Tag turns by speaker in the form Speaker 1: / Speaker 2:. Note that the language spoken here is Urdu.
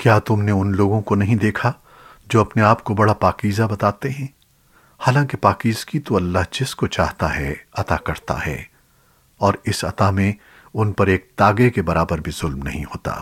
Speaker 1: کیا تم نے ان لوگوں کو نہیں دیکھا جو اپنے آپ کو بڑا پاکیزہ بتاتے ہیں؟ حالانکہ پاکیزگی تو اللہ جس کو چاہتا ہے عطا کرتا ہے، اور اس عطا میں ان پر ایک تاگے کے برابر بھی ظلم نہیں ہوتا۔